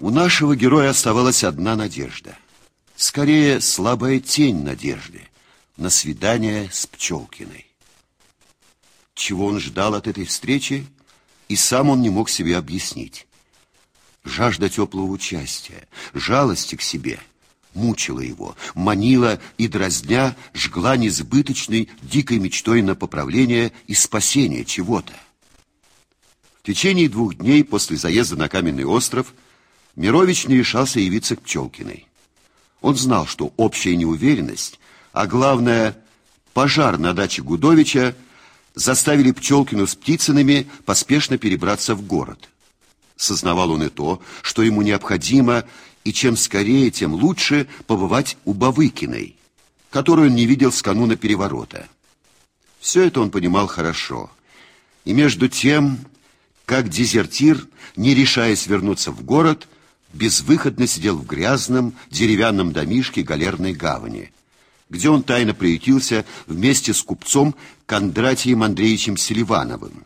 У нашего героя оставалась одна надежда. Скорее, слабая тень надежды на свидание с Пчелкиной. Чего он ждал от этой встречи, и сам он не мог себе объяснить. Жажда теплого участия, жалости к себе мучила его, манила и дразня, жгла несбыточной, дикой мечтой на поправление и спасение чего-то. В течение двух дней после заезда на Каменный остров Мирович не решался явиться к Пчелкиной. Он знал, что общая неуверенность, а главное, пожар на даче Гудовича заставили Пчелкину с Птицынами поспешно перебраться в город. Сознавал он и то, что ему необходимо, и чем скорее, тем лучше побывать у Бавыкиной, которую он не видел с кануна переворота. Все это он понимал хорошо. И между тем, как дезертир, не решаясь вернуться в город, безвыходно сидел в грязном деревянном домишке галерной гавани, где он тайно приютился вместе с купцом Кондратием Андреевичем Селивановым.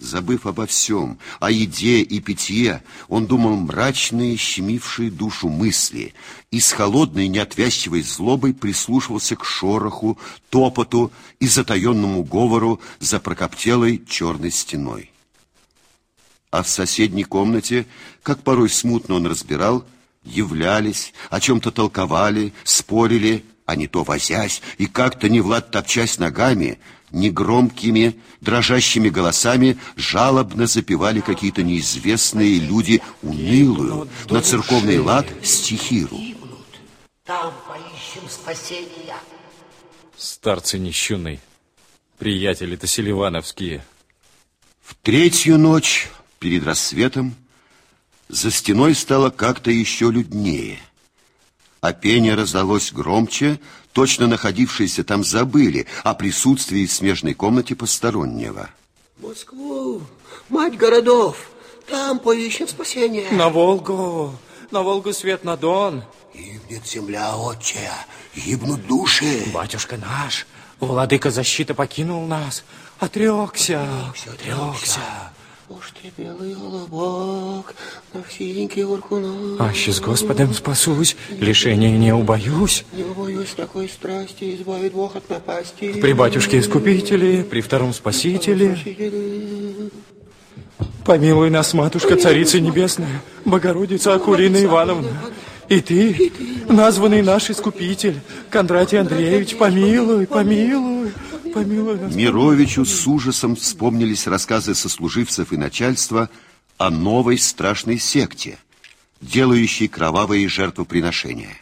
Забыв обо всем, о еде и питье, он думал мрачные, щемившие душу мысли и с холодной, неотвязчивой злобой прислушивался к шороху, топоту и затаенному говору за прокоптелой черной стеной. А в соседней комнате, как порой смутно он разбирал, являлись, о чем-то толковали, спорили, а не то возясь и как-то не влад топчась ногами, негромкими, дрожащими голосами жалобно запевали какие-то неизвестные люди унылую на церковный лад стихиру. Там поищем спасения. Старцы нищуны, приятели-то селивановские. В третью ночь перед рассветом за стеной стало как-то еще люднее – а пение раздалось громче, точно находившиеся там забыли о присутствии в смежной комнате постороннего. Москву, мать городов, там поищем спасение. На Волгу, на Волгу свет на Дон. Гибнет земля отчая, гибнут души. Батюшка наш, владыка защиты покинул нас, отрекся, отрекся. отрекся. Уж ты белый голубок, на синенький уркунок. Аще с Господом спасусь, лишения не убоюсь. Не убоюсь такой страсти, избавит Бог от напасти. При батюшке Искупителе, при втором Спасителе. Помилуй нас, Матушка, Царица Небесная, Богородица Акулина Ивановна. И ты, названный наш Искупитель, Кондратий Андреевич, помилуй, помилуй помилуй нас. Мировичу с ужасом вспомнились рассказы сослуживцев и начальства о новой страшной секте, делающей кровавые жертвоприношения.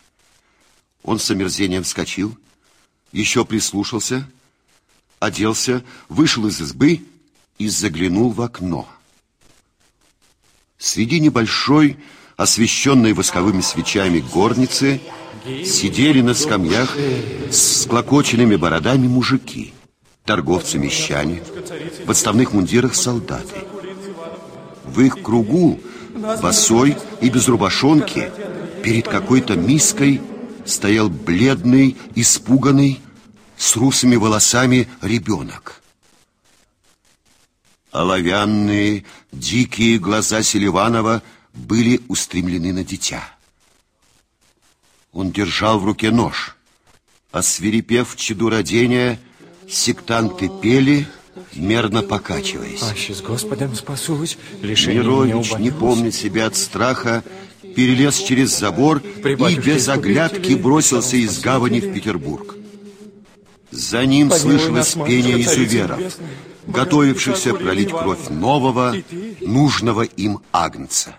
Он с омерзением вскочил, еще прислушался, оделся, вышел из избы и заглянул в окно. Среди небольшой, освещенной восковыми свечами горницы, сидели на скамьях с склокоченными бородами мужики торговцы-мещане, в отставных мундирах солдаты. В их кругу, босой и без рубашонки, перед какой-то миской стоял бледный, испуганный, с русыми волосами ребенок. Оловянные, дикие глаза Селиванова были устремлены на дитя. Он держал в руке нож, а свирепев чадуродения, Сектанты пели, мерно покачиваясь. Аще с Господом спасусь, лишение Мирович, не, не помня себя от страха, перелез через забор и без оглядки бросился из гавани в Петербург. За ним Помилуй слышалось пение изуверов, готовившихся пролить кровь нового, нужного им агнца.